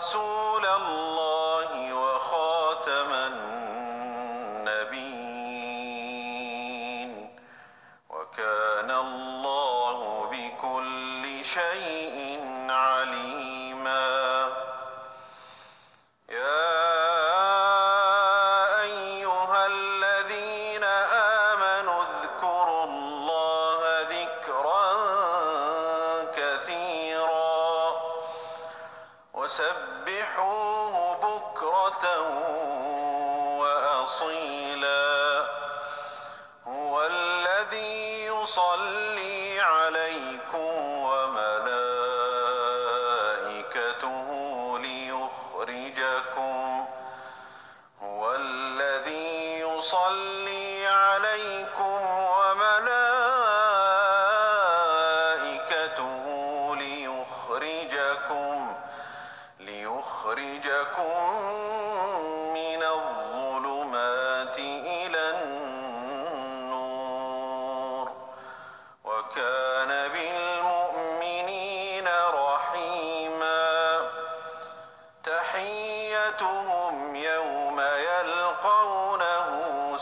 رسول الله وخاتم النبيين وكان الله بكل شيء وسبحوه بكرة وأصيلا. هو الذي يصلي عليكم وملائكته ليخرجكم. هو الذي يصلي عليكم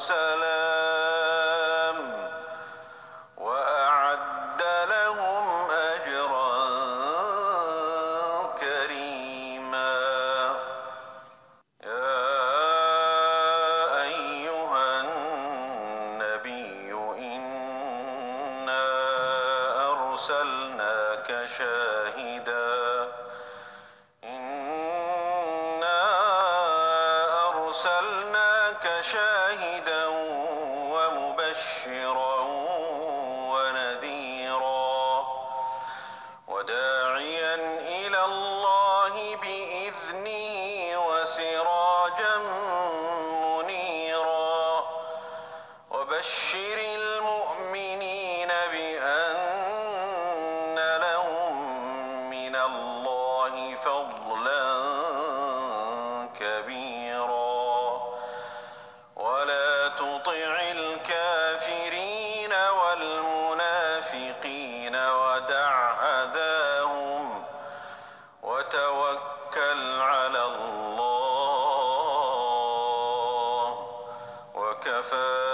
يلقونه سلام وأعد لهم أجرا كريما. يا أيها النبي إنا أرسلناك شاهدا أرسلناك شاهدا ومبشرا ونذيرا وداعيا Africa for uh,